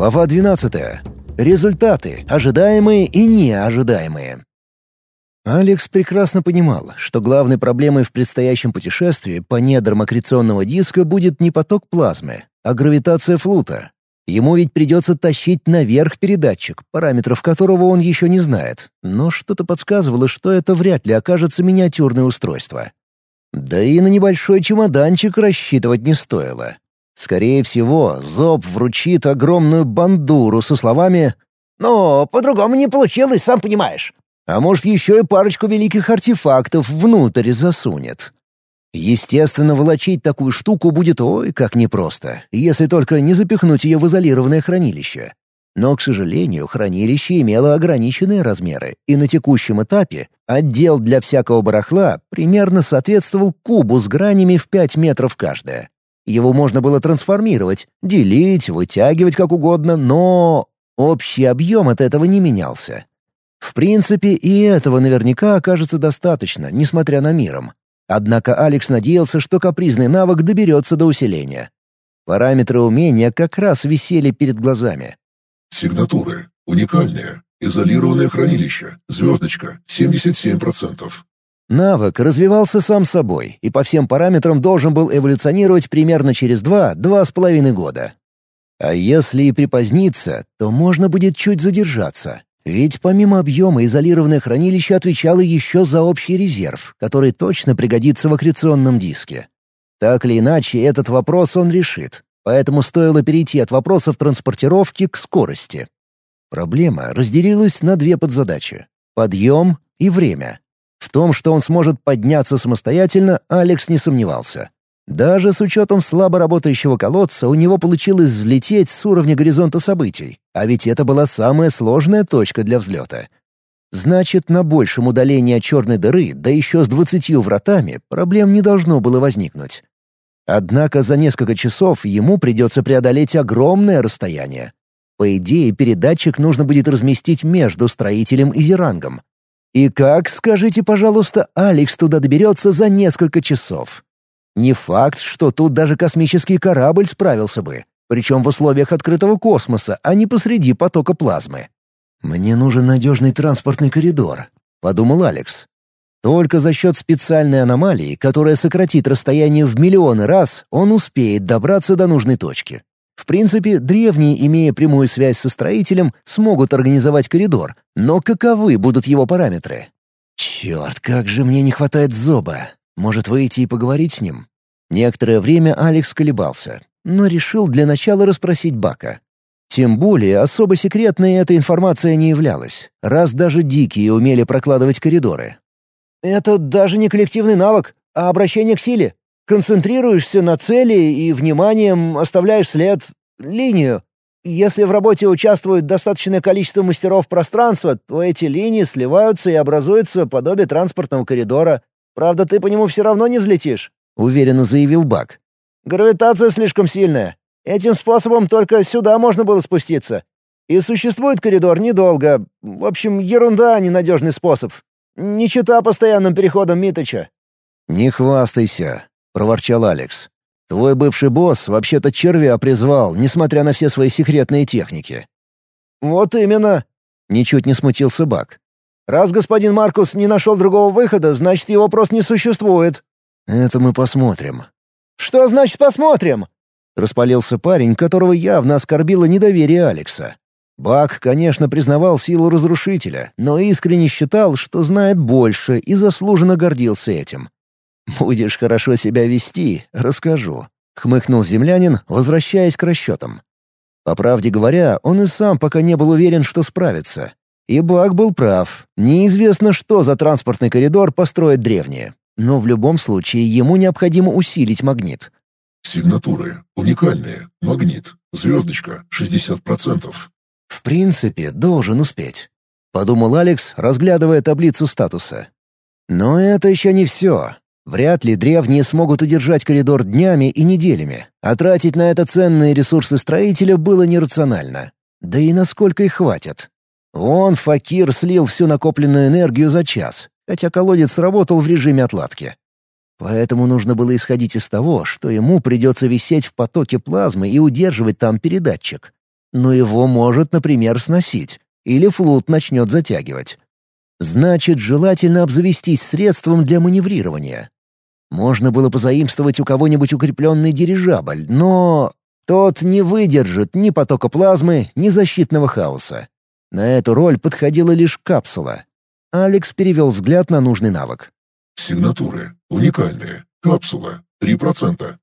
Глава 12. Результаты, ожидаемые и неожидаемые. Алекс прекрасно понимал, что главной проблемой в предстоящем путешествии по недрам аккреционного диска будет не поток плазмы, а гравитация флута. Ему ведь придется тащить наверх передатчик, параметров которого он еще не знает, но что-то подсказывало, что это вряд ли окажется миниатюрное устройство. Да и на небольшой чемоданчик рассчитывать не стоило. Скорее всего, Зоб вручит огромную бандуру со словами «Ну, по-другому не получилось, сам понимаешь». А может, еще и парочку великих артефактов внутрь засунет. Естественно, волочить такую штуку будет ой как непросто, если только не запихнуть ее в изолированное хранилище. Но, к сожалению, хранилище имело ограниченные размеры, и на текущем этапе отдел для всякого барахла примерно соответствовал кубу с гранями в 5 метров каждая. Его можно было трансформировать, делить, вытягивать как угодно, но общий объем от этого не менялся. В принципе, и этого наверняка окажется достаточно, несмотря на миром. Однако Алекс надеялся, что капризный навык доберется до усиления. Параметры умения как раз висели перед глазами. Сигнатуры. Уникальные. Изолированное хранилище. Звездочка. 77%. Навык развивался сам собой и по всем параметрам должен был эволюционировать примерно через два-два с половиной года. А если и припоздниться, то можно будет чуть задержаться. Ведь помимо объема изолированное хранилище отвечало еще за общий резерв, который точно пригодится в аккреционном диске. Так или иначе, этот вопрос он решит, поэтому стоило перейти от вопросов транспортировки к скорости. Проблема разделилась на две подзадачи — подъем и время. В том, что он сможет подняться самостоятельно, Алекс не сомневался. Даже с учетом слабо работающего колодца у него получилось взлететь с уровня горизонта событий, а ведь это была самая сложная точка для взлета. Значит, на большем удалении от черной дыры, да еще с двадцатью вратами, проблем не должно было возникнуть. Однако за несколько часов ему придется преодолеть огромное расстояние. По идее, передатчик нужно будет разместить между строителем и зерангом. И как, скажите, пожалуйста, Алекс туда доберется за несколько часов? Не факт, что тут даже космический корабль справился бы, причем в условиях открытого космоса, а не посреди потока плазмы. «Мне нужен надежный транспортный коридор», — подумал Алекс. Только за счет специальной аномалии, которая сократит расстояние в миллионы раз, он успеет добраться до нужной точки. В принципе, древние, имея прямую связь со строителем, смогут организовать коридор, но каковы будут его параметры? Черт, как же мне не хватает зоба. Может, выйти и поговорить с ним? Некоторое время Алекс колебался, но решил для начала расспросить Бака. Тем более особо секретной эта информация не являлась, раз даже дикие умели прокладывать коридоры. «Это даже не коллективный навык, а обращение к силе. Концентрируешься на цели и вниманием оставляешь след, линию. Если в работе участвует достаточное количество мастеров пространства, то эти линии сливаются и образуется подобие транспортного коридора. Правда, ты по нему все равно не взлетишь», — уверенно заявил Бак. «Гравитация слишком сильная. Этим способом только сюда можно было спуститься. И существует коридор недолго. В общем, ерунда, а ненадежный способ. Не чита постоянным переходом Миточа». «Не хвастайся. — проворчал Алекс. «Твой бывший босс вообще-то червя призвал, несмотря на все свои секретные техники». «Вот именно!» — ничуть не смутился Бак. «Раз господин Маркус не нашел другого выхода, значит, его просто не существует». «Это мы посмотрим». «Что значит посмотрим?» — распалился парень, которого явно оскорбило недоверие Алекса. Бак, конечно, признавал силу разрушителя, но искренне считал, что знает больше и заслуженно гордился этим. «Будешь хорошо себя вести, расскажу», — хмыкнул землянин, возвращаясь к расчетам. По правде говоря, он и сам пока не был уверен, что справится. И Бак был прав. Неизвестно, что за транспортный коридор построят древние. Но в любом случае ему необходимо усилить магнит. Сигнатуры. Уникальные. Магнит. Звездочка. 60%. В принципе, должен успеть. Подумал Алекс, разглядывая таблицу статуса. Но это еще не все. Вряд ли древние смогут удержать коридор днями и неделями, а тратить на это ценные ресурсы строителя было нерационально. Да и насколько их хватит? Он, Факир, слил всю накопленную энергию за час, хотя колодец работал в режиме отладки. Поэтому нужно было исходить из того, что ему придется висеть в потоке плазмы и удерживать там передатчик. но его может, например, сносить, или флут начнет затягивать. Значит, желательно обзавестись средством для маневрирования. Можно было позаимствовать у кого-нибудь укрепленный дирижабль, но тот не выдержит ни потока плазмы, ни защитного хаоса. На эту роль подходила лишь капсула. Алекс перевел взгляд на нужный навык. Сигнатуры. Уникальные. Капсула. 3%.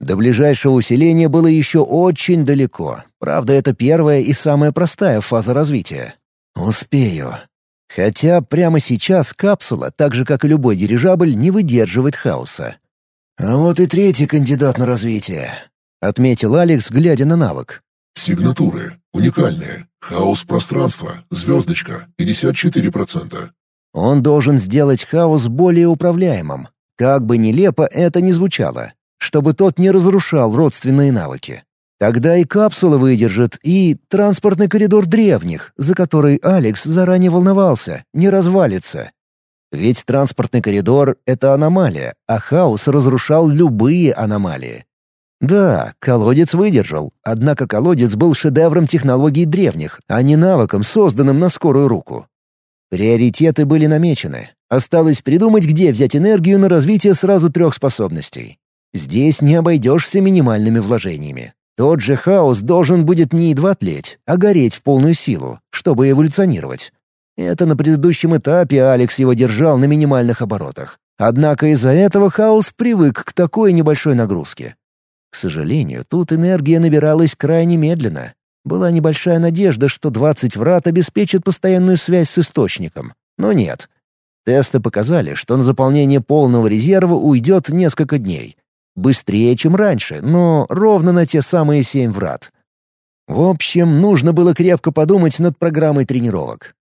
До ближайшего усиления было еще очень далеко. Правда, это первая и самая простая фаза развития. Успею. Хотя прямо сейчас капсула, так же как и любой дирижабль, не выдерживает хаоса. А вот и третий кандидат на развитие, отметил Алекс, глядя на навык. Сигнатуры. Уникальные. Хаос пространства. Звездочка. 54%. Он должен сделать хаос более управляемым. Как бы нелепо это ни звучало чтобы тот не разрушал родственные навыки. Тогда и капсула выдержит, и транспортный коридор древних, за который Алекс заранее волновался, не развалится. Ведь транспортный коридор — это аномалия, а хаос разрушал любые аномалии. Да, колодец выдержал, однако колодец был шедевром технологий древних, а не навыком, созданным на скорую руку. Приоритеты были намечены. Осталось придумать, где взять энергию на развитие сразу трех способностей. Здесь не обойдешься минимальными вложениями. Тот же хаос должен будет не едва тлеть, а гореть в полную силу, чтобы эволюционировать. Это на предыдущем этапе Алекс его держал на минимальных оборотах. Однако из-за этого хаос привык к такой небольшой нагрузке. К сожалению, тут энергия набиралась крайне медленно. Была небольшая надежда, что 20 врат обеспечат постоянную связь с источником. Но нет. Тесты показали, что на заполнение полного резерва уйдет несколько дней, Быстрее, чем раньше, но ровно на те самые семь врат. В общем, нужно было крепко подумать над программой тренировок.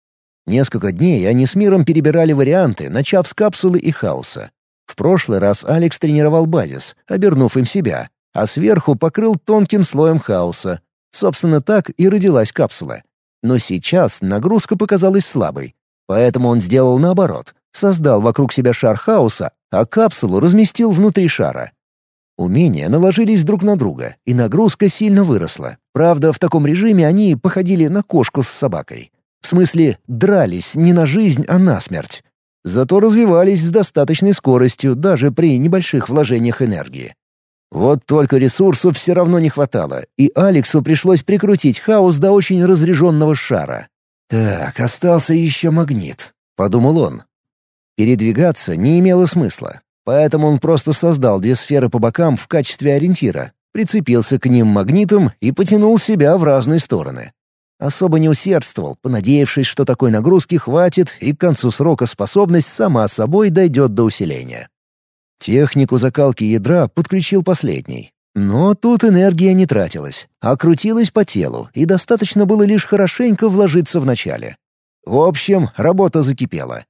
Несколько дней они с миром перебирали варианты, начав с капсулы и хаоса. В прошлый раз Алекс тренировал базис, обернув им себя, а сверху покрыл тонким слоем хаоса. Собственно, так и родилась капсула. Но сейчас нагрузка показалась слабой, поэтому он сделал наоборот. Создал вокруг себя шар хаоса, а капсулу разместил внутри шара. Умения наложились друг на друга, и нагрузка сильно выросла. Правда, в таком режиме они походили на кошку с собакой. В смысле, дрались не на жизнь, а на смерть. Зато развивались с достаточной скоростью даже при небольших вложениях энергии. Вот только ресурсов все равно не хватало, и Алексу пришлось прикрутить хаос до очень разряженного шара. «Так, остался еще магнит», — подумал он. Передвигаться не имело смысла. Поэтому он просто создал две сферы по бокам в качестве ориентира, прицепился к ним магнитом и потянул себя в разные стороны. Особо не усердствовал, понадеявшись, что такой нагрузки хватит и к концу срока способность сама собой дойдет до усиления. Технику закалки ядра подключил последний. Но тут энергия не тратилась, а крутилась по телу, и достаточно было лишь хорошенько вложиться в начале. В общем, работа закипела.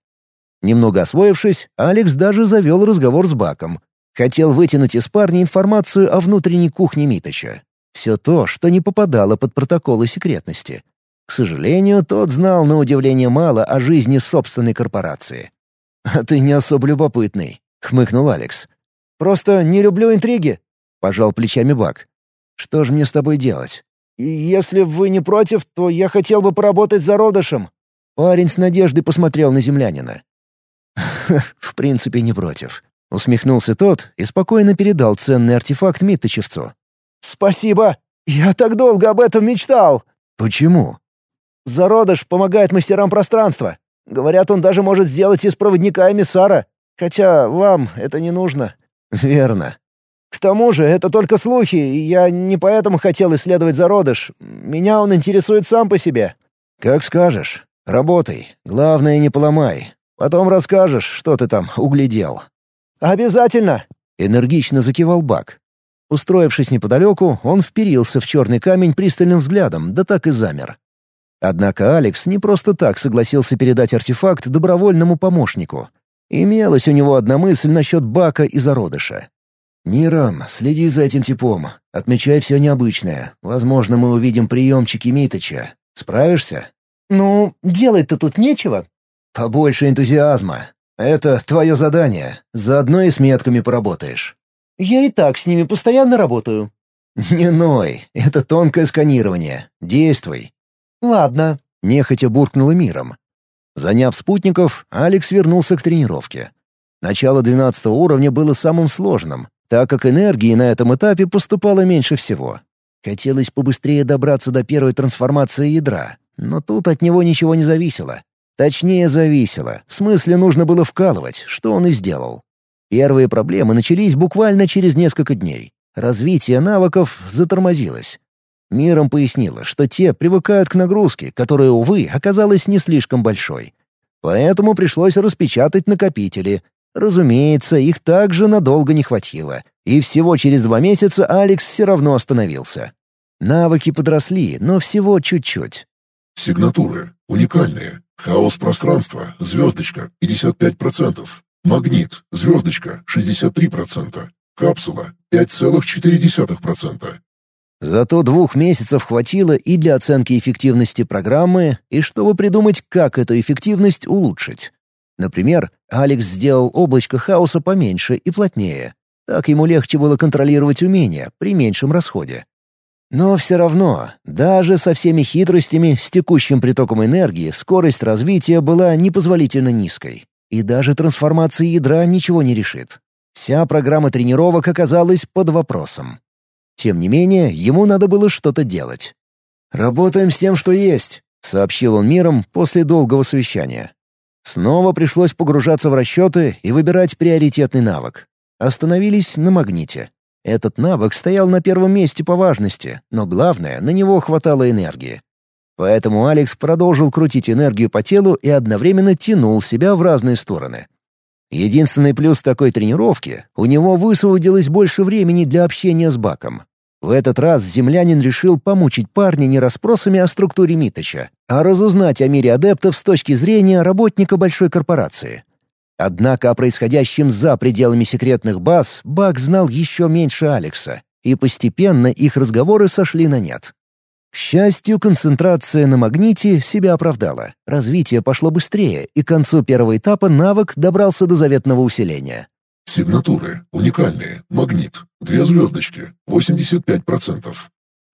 Немного освоившись, Алекс даже завел разговор с Баком. Хотел вытянуть из парня информацию о внутренней кухне Миточа. Все то, что не попадало под протоколы секретности. К сожалению, тот знал на удивление мало о жизни собственной корпорации. «А ты не особо любопытный», — хмыкнул Алекс. «Просто не люблю интриги», — пожал плечами Бак. «Что же мне с тобой делать?» «Если вы не против, то я хотел бы поработать за Родышем». Парень с надеждой посмотрел на землянина. «В принципе, не против». Усмехнулся тот и спокойно передал ценный артефакт Миттычевцу. «Спасибо! Я так долго об этом мечтал!» «Почему?» «Зародыш помогает мастерам пространства. Говорят, он даже может сделать из проводника эмиссара. Хотя вам это не нужно». «Верно». «К тому же, это только слухи, и я не поэтому хотел исследовать зародыш. Меня он интересует сам по себе». «Как скажешь. Работай. Главное, не поломай. Потом расскажешь, что ты там углядел». «Обязательно!» — энергично закивал Бак. Устроившись неподалеку, он вперился в черный камень пристальным взглядом, да так и замер. Однако Алекс не просто так согласился передать артефакт добровольному помощнику. Имелась у него одна мысль насчет Бака и зародыша. «Мирам, следи за этим типом. Отмечай все необычное. Возможно, мы увидим приемчики Миточа. Справишься?» «Ну, делать-то тут нечего. Побольше энтузиазма. Это твое задание. Заодно и с метками поработаешь. Я и так с ними постоянно работаю. «Не ной, это тонкое сканирование. Действуй». «Ладно», — нехотя буркнула миром. Заняв спутников, Алекс вернулся к тренировке. Начало 12 уровня было самым сложным, так как энергии на этом этапе поступало меньше всего. Хотелось побыстрее добраться до первой трансформации ядра, но тут от него ничего не зависело. Точнее, зависело. В смысле, нужно было вкалывать, что он и сделал. Первые проблемы начались буквально через несколько дней. Развитие навыков затормозилось. Миром пояснила, что те привыкают к нагрузке, которая, увы, оказалась не слишком большой. Поэтому пришлось распечатать накопители. Разумеется, их также надолго не хватило. И всего через два месяца Алекс все равно остановился. Навыки подросли, но всего чуть-чуть. Сигнатуры. Уникальные. Хаос пространства. Звездочка. 55%. Магнит. Звездочка. 63%. Капсула. 5,4%. Зато двух месяцев хватило и для оценки эффективности программы, и чтобы придумать, как эту эффективность улучшить. Например, Алекс сделал облачко хаоса поменьше и плотнее. Так ему легче было контролировать умения при меньшем расходе. Но все равно, даже со всеми хитростями, с текущим притоком энергии, скорость развития была непозволительно низкой. И даже трансформация ядра ничего не решит. Вся программа тренировок оказалась под вопросом. Тем не менее, ему надо было что-то делать. «Работаем с тем, что есть», — сообщил он миром после долгого совещания. Снова пришлось погружаться в расчеты и выбирать приоритетный навык. Остановились на магните. Этот навык стоял на первом месте по важности, но главное, на него хватало энергии. Поэтому Алекс продолжил крутить энергию по телу и одновременно тянул себя в разные стороны. Единственный плюс такой тренировки — у него высвободилось больше времени для общения с Баком. В этот раз землянин решил помучить парня не расспросами о структуре Миточа, а разузнать о мире адептов с точки зрения работника большой корпорации. Однако о происходящем за пределами секретных баз Бак знал еще меньше Алекса, и постепенно их разговоры сошли на нет. К счастью, концентрация на магните себя оправдала. Развитие пошло быстрее, и к концу первого этапа навык добрался до заветного усиления. Сигнатуры. Уникальные. Магнит. Две звездочки. 85%.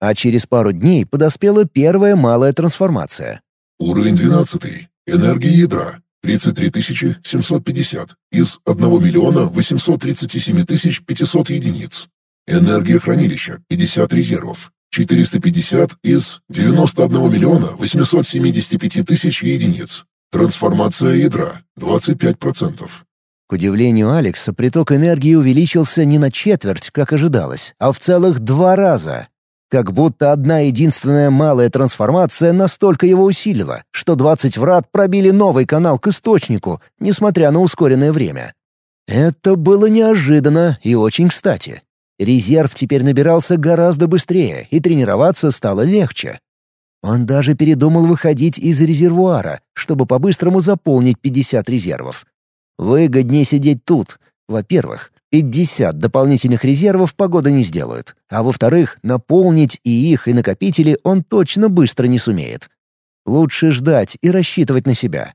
А через пару дней подоспела первая малая трансформация. Уровень 12. Энергия ядра. 33 750 из 1 миллиона 837 500 единиц. Энергия хранилища. 50 резервов. 450 из 91 миллиона 875 тысяч единиц. Трансформация ядра 25%. К удивлению Алекса, приток энергии увеличился не на четверть, как ожидалось, а в целых два раза. Как будто одна единственная малая трансформация настолько его усилила, что 20 врат пробили новый канал к источнику, несмотря на ускоренное время. Это было неожиданно и очень кстати. Резерв теперь набирался гораздо быстрее, и тренироваться стало легче. Он даже передумал выходить из резервуара, чтобы по-быстрому заполнить 50 резервов. Выгоднее сидеть тут. Во-первых, 50 дополнительных резервов погода не сделают, а во-вторых, наполнить и их, и накопители он точно быстро не сумеет. Лучше ждать и рассчитывать на себя.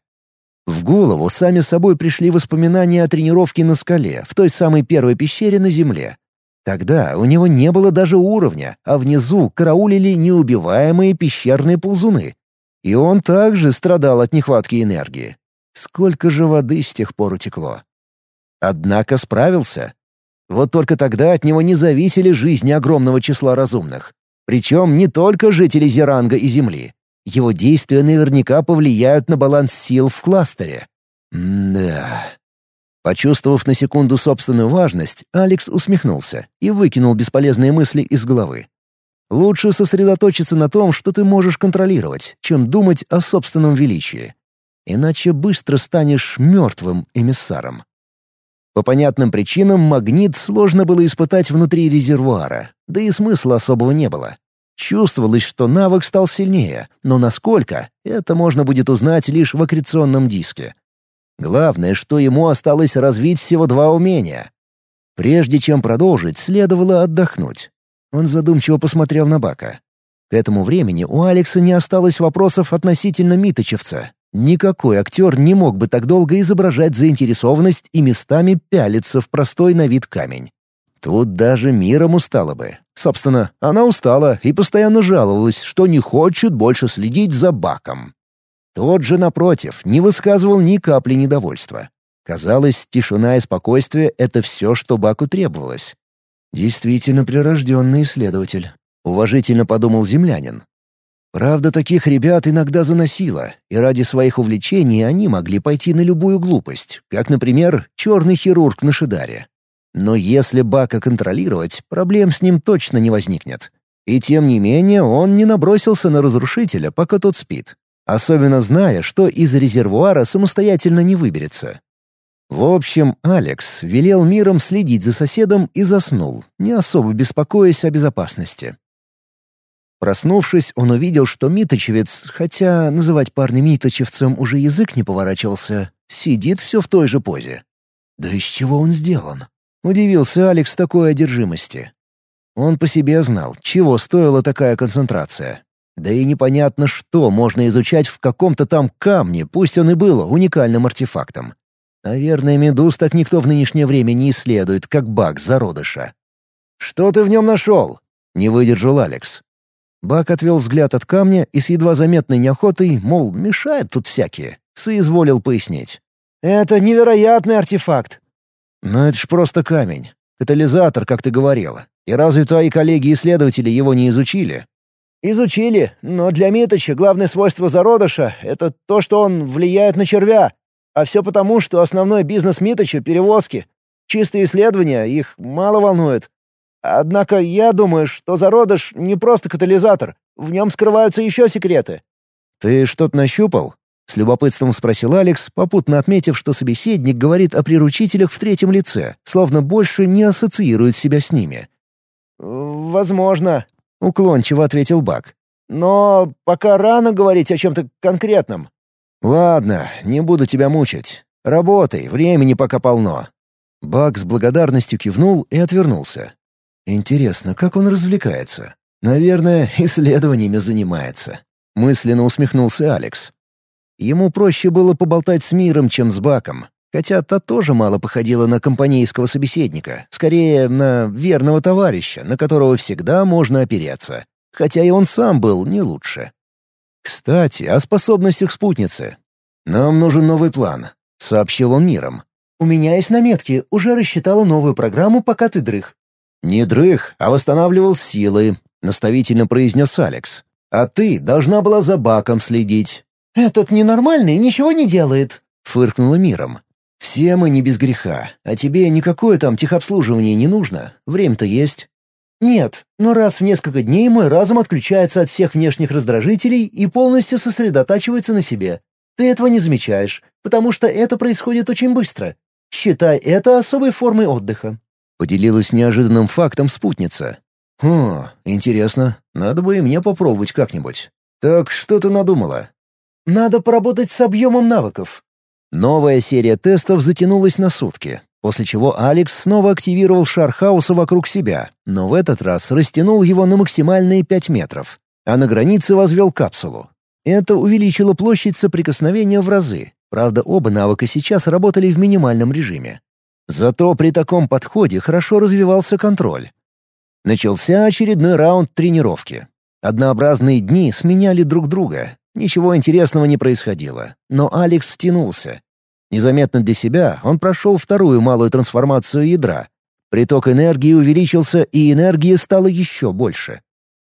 В голову сами собой пришли воспоминания о тренировке на скале, в той самой первой пещере на Земле, Тогда у него не было даже уровня, а внизу караулили неубиваемые пещерные ползуны. И он также страдал от нехватки энергии. Сколько же воды с тех пор утекло. Однако справился. Вот только тогда от него не зависели жизни огромного числа разумных. Причем не только жители Зеранга и Земли. Его действия наверняка повлияют на баланс сил в кластере. Да. Почувствовав на секунду собственную важность, Алекс усмехнулся и выкинул бесполезные мысли из головы. Лучше сосредоточиться на том, что ты можешь контролировать, чем думать о собственном величии. Иначе быстро станешь мертвым эмиссаром. По понятным причинам магнит сложно было испытать внутри резервуара, да и смысла особого не было. Чувствовалось, что навык стал сильнее, но насколько — это можно будет узнать лишь в аккреционном диске. Главное, что ему осталось развить всего два умения. Прежде чем продолжить, следовало отдохнуть. Он задумчиво посмотрел на Бака. К этому времени у Алекса не осталось вопросов относительно Миточевца. Никакой актер не мог бы так долго изображать заинтересованность и местами пялиться в простой на вид камень. Тут даже миром устала бы. Собственно, она устала и постоянно жаловалась, что не хочет больше следить за баком. Тот же, напротив, не высказывал ни капли недовольства. Казалось, тишина и спокойствие — это все, что Баку требовалось. Действительно прирожденный исследователь. Уважительно подумал землянин. Правда, таких ребят иногда заносило, и ради своих увлечений они могли пойти на любую глупость, как, например, черный хирург на Шидаре. Но если Бака контролировать, проблем с ним точно не возникнет. И тем не менее он не набросился на разрушителя, пока тот спит, особенно зная, что из резервуара самостоятельно не выберется. В общем, Алекс велел миром следить за соседом и заснул, не особо беспокоясь о безопасности. Проснувшись, он увидел, что Миточевец, хотя называть парня Миточевцем уже язык не поворачивался, сидит все в той же позе. «Да из чего он сделан?» — удивился Алекс такой одержимости. Он по себе знал, чего стоила такая концентрация. Да и непонятно, что можно изучать в каком-то там камне, пусть он и был уникальным артефактом. Наверное, медуз так никто в нынешнее время не исследует, как баг зародыша. «Что ты в нем нашел?» — не выдержал Алекс. Бак отвел взгляд от камня и с едва заметной неохотой, мол, мешает тут всякие, соизволил пояснить. «Это невероятный артефакт!» «Но это ж просто камень. Катализатор, как ты говорила. И разве твои коллеги-исследователи его не изучили?» «Изучили, но для Миточа главное свойство зародыша — это то, что он влияет на червя. А все потому, что основной бизнес Миточа — перевозки. Чистые исследования их мало волнует. Однако я думаю, что зародыш не просто катализатор. В нем скрываются еще секреты». «Ты что-то нащупал?» — с любопытством спросил Алекс, попутно отметив, что собеседник говорит о приручителях в третьем лице, словно больше не ассоциирует себя с ними. «Возможно», — уклончиво ответил Бак. «Но пока рано говорить о чем-то конкретном». «Ладно, не буду тебя мучить. Работай, времени пока полно». Бак с благодарностью кивнул и отвернулся. Интересно, как он развлекается? Наверное, исследованиями занимается. Мысленно усмехнулся Алекс. Ему проще было поболтать с миром, чем с Баком. Хотя та тоже мало походила на компанейского собеседника, скорее на верного товарища, на которого всегда можно опереться. Хотя и он сам был не лучше. Кстати, о способностях спутницы. «Нам нужен новый план», — сообщил он миром. «У меня есть наметки, уже рассчитала новую программу, пока ты дрых. «Не дрых, а восстанавливал силы», — наставительно произнес Алекс. «А ты должна была за баком следить». «Этот ненормальный ничего не делает», — фыркнула миром. «Все мы не без греха, а тебе никакое там техобслуживание не нужно, время-то есть». «Нет, но раз в несколько дней мой разум отключается от всех внешних раздражителей и полностью сосредотачивается на себе. Ты этого не замечаешь, потому что это происходит очень быстро. Считай это особой формой отдыха. Поделилась неожиданным фактом спутница. «О, интересно. Надо бы и мне попробовать как-нибудь. Так что ты надумала?» «Надо поработать с объемом навыков». Новая серия тестов затянулась на сутки, после чего Алекс снова активировал шар хаоса вокруг себя, но в этот раз растянул его на максимальные 5 метров, а на границе возвел капсулу. Это увеличило площадь соприкосновения в разы. Правда, оба навыка сейчас работали в минимальном режиме. Зато при таком подходе хорошо развивался контроль. Начался очередной раунд тренировки. Однообразные дни сменяли друг друга. Ничего интересного не происходило, но Алекс втянулся. Незаметно для себя он прошел вторую малую трансформацию ядра. Приток энергии увеличился, и энергии стало еще больше.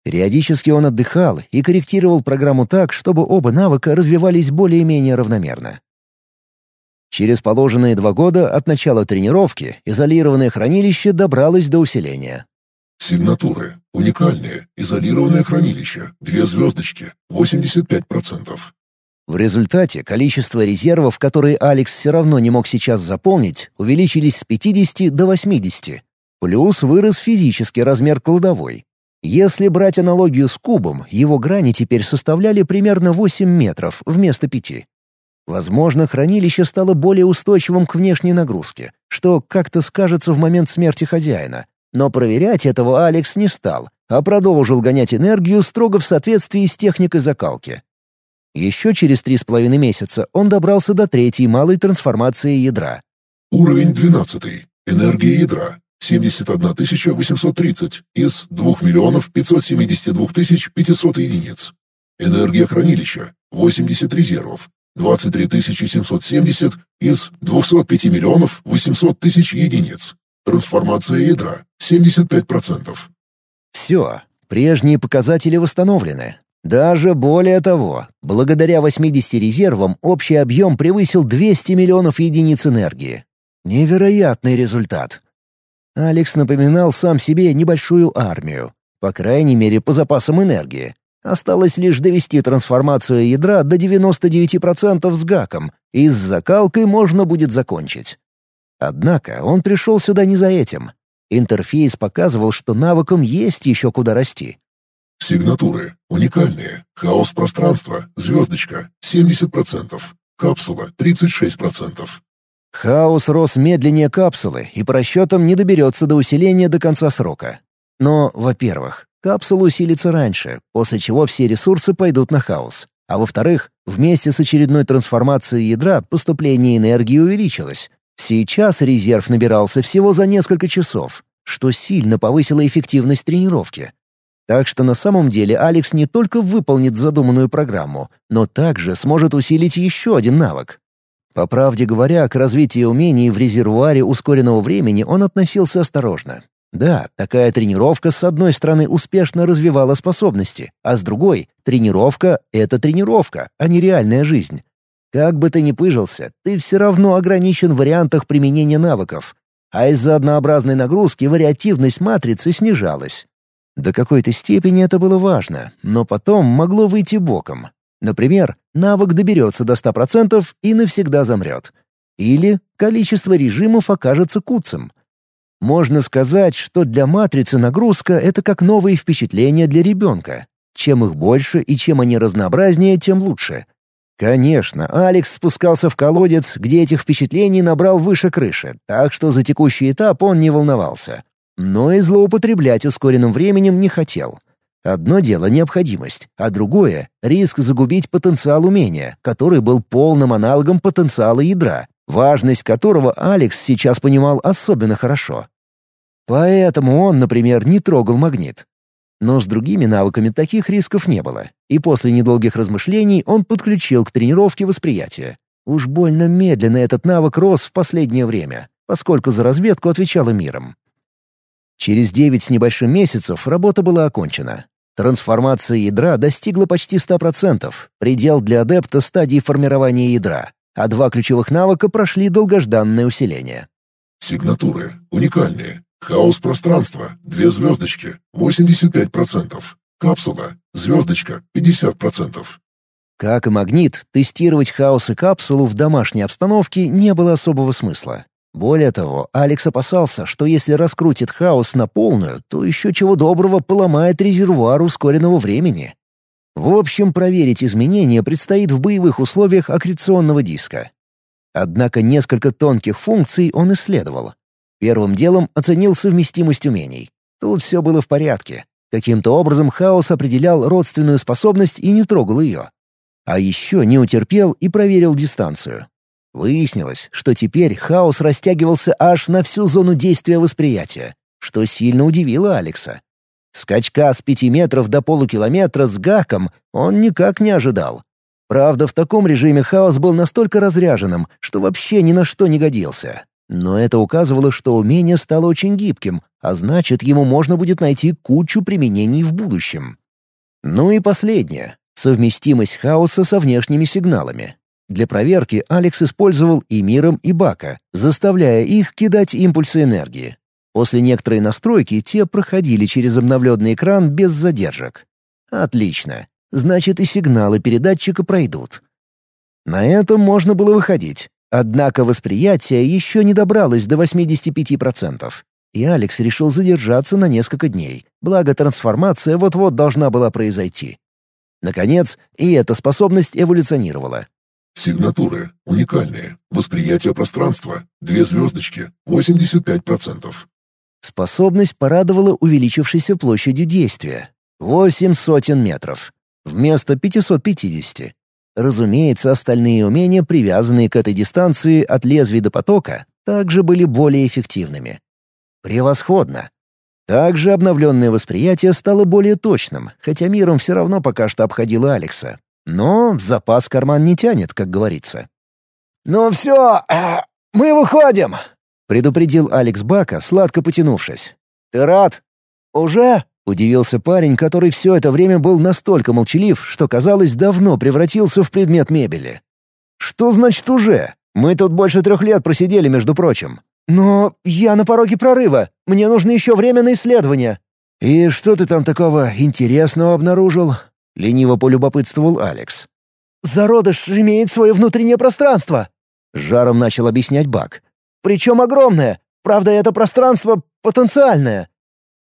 Периодически он отдыхал и корректировал программу так, чтобы оба навыка развивались более-менее равномерно. Через положенные два года от начала тренировки изолированное хранилище добралось до усиления. Сигнатуры. Уникальные. Изолированное хранилище. Две звездочки. 85%. В результате количество резервов, которые Алекс все равно не мог сейчас заполнить, увеличились с 50 до 80. Плюс вырос физический размер кладовой. Если брать аналогию с кубом, его грани теперь составляли примерно 8 метров вместо 5. Возможно, хранилище стало более устойчивым к внешней нагрузке, что как-то скажется в момент смерти хозяина. Но проверять этого Алекс не стал, а продолжил гонять энергию строго в соответствии с техникой закалки. Еще через три с половиной месяца он добрался до третьей малой трансформации ядра. Уровень 12. Энергия ядра 71 830 из 2 миллионов 572 500 единиц. Энергия хранилища – 80 резервов, 23 770 из 205 миллионов 800 тысяч единиц. Трансформация ядра – 75%. Все, прежние показатели восстановлены. Даже более того, благодаря 80 резервам общий объем превысил 200 миллионов единиц энергии. Невероятный результат. Алекс напоминал сам себе небольшую армию, по крайней мере по запасам энергии. Осталось лишь довести трансформацию ядра до 99% с гаком, и с закалкой можно будет закончить. Однако он пришел сюда не за этим. Интерфейс показывал, что навыкам есть еще куда расти. Сигнатуры. Уникальные. Хаос пространства. Звездочка. 70%. Капсула. 36%. Хаос рос медленнее капсулы и по расчетам не доберется до усиления до конца срока. Но, во-первых, капсула усилится раньше, после чего все ресурсы пойдут на хаос. А во-вторых, вместе с очередной трансформацией ядра поступление энергии увеличилось. Сейчас резерв набирался всего за несколько часов, что сильно повысило эффективность тренировки. Так что на самом деле Алекс не только выполнит задуманную программу, но также сможет усилить еще один навык по правде говоря, к развитию умений в резервуаре ускоренного времени он относился осторожно. Да, такая тренировка с одной стороны успешно развивала способности, а с другой — тренировка — это тренировка, а не реальная жизнь. Как бы ты ни пыжился, ты все равно ограничен в вариантах применения навыков, а из-за однообразной нагрузки вариативность матрицы снижалась. До какой-то степени это было важно, но потом могло выйти боком. Например, навык доберется до 100% и навсегда замрет. Или количество режимов окажется куцем. Можно сказать, что для матрицы нагрузка — это как новые впечатления для ребенка. Чем их больше и чем они разнообразнее, тем лучше. Конечно, Алекс спускался в колодец, где этих впечатлений набрал выше крыши, так что за текущий этап он не волновался. Но и злоупотреблять ускоренным временем не хотел. Одно дело — необходимость, а другое — риск загубить потенциал умения, который был полным аналогом потенциала ядра, важность которого Алекс сейчас понимал особенно хорошо. Поэтому он, например, не трогал магнит. Но с другими навыками таких рисков не было, и после недолгих размышлений он подключил к тренировке восприятие. Уж больно медленно этот навык рос в последнее время, поскольку за разведку отвечала миром. Через девять с небольшим месяцев работа была окончена. Трансформация ядра достигла почти 100%, предел для адепта стадии формирования ядра, а два ключевых навыка прошли долгожданное усиление. Сигнатуры. Уникальные. Хаос пространства. Две звездочки. 85%. Капсула. Звездочка. 50%. Как и магнит, тестировать хаос и капсулу в домашней обстановке не было особого смысла. Более того, Алекс опасался, что если раскрутит хаос на полную, то еще чего доброго поломает резервуар ускоренного времени. В общем, проверить изменения предстоит в боевых условиях аккреционного диска. Однако несколько тонких функций он исследовал. Первым делом оценил совместимость умений. Тут все было в порядке. Каким-то образом хаос определял родственную способность и не трогал ее. А еще не утерпел и проверил дистанцию. Выяснилось, что теперь хаос растягивался аж на всю зону действия восприятия, что сильно удивило Алекса. Скачка с пяти метров до полукилометра с гаком он никак не ожидал. Правда, в таком режиме хаос был настолько разряженным, что вообще ни на что не годился. Но это указывало, что умение стало очень гибким, а значит, ему можно будет найти кучу применений в будущем. Ну и последнее — совместимость хаоса со внешними сигналами. Для проверки Алекс использовал и Миром, и Бака, заставляя их кидать импульсы энергии. После некоторой настройки те проходили через обновленный экран без задержек. Отлично. Значит, и сигналы передатчика пройдут. На этом можно было выходить. Однако восприятие еще не добралось до 85%. И Алекс решил задержаться на несколько дней, благо трансформация вот-вот должна была произойти. Наконец, и эта способность эволюционировала. Сигнатуры. Уникальные. Восприятие пространства. Две звездочки. 85%. Способность порадовала увеличившейся площадью действия. Восемь сотен метров. Вместо 550. Разумеется, остальные умения, привязанные к этой дистанции от лезвий до потока, также были более эффективными. Превосходно. Также обновленное восприятие стало более точным, хотя миром все равно пока что обходило Алекса. Но запас карман не тянет, как говорится. «Ну все, э, мы выходим!» — предупредил Алекс Бака, сладко потянувшись. «Ты рад?» «Уже?» — удивился парень, который все это время был настолько молчалив, что, казалось, давно превратился в предмет мебели. «Что значит «уже»? Мы тут больше трех лет просидели, между прочим». «Но я на пороге прорыва. Мне нужно еще время на исследование». «И что ты там такого интересного обнаружил?» — лениво полюбопытствовал Алекс. «Зародыш имеет свое внутреннее пространство», — жаром начал объяснять Бак. «Причем огромное. Правда, это пространство потенциальное».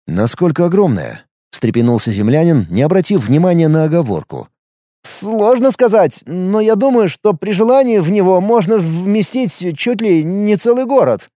«Насколько огромное?» — встрепенулся землянин, не обратив внимания на оговорку. «Сложно сказать, но я думаю, что при желании в него можно вместить чуть ли не целый город».